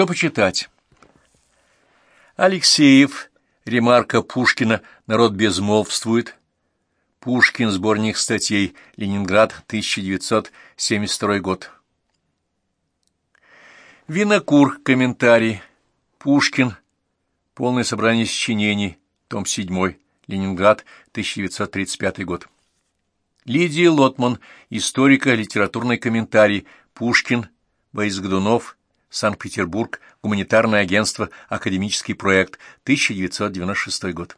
Что почитать? Алексеев, ремарка Пушкина «Народ безмолвствует», Пушкин, сборник статей, Ленинград, 1972 год. Винокур, комментарий, Пушкин, полное собрание сочинений, том 7, Ленинград, 1935 год. Лидия Лотман, историко-литературный комментарий, Пушкин, Борис Годунов, Санкт-Петербург, Гуманитарное агентство «Академический проект», 1996 год.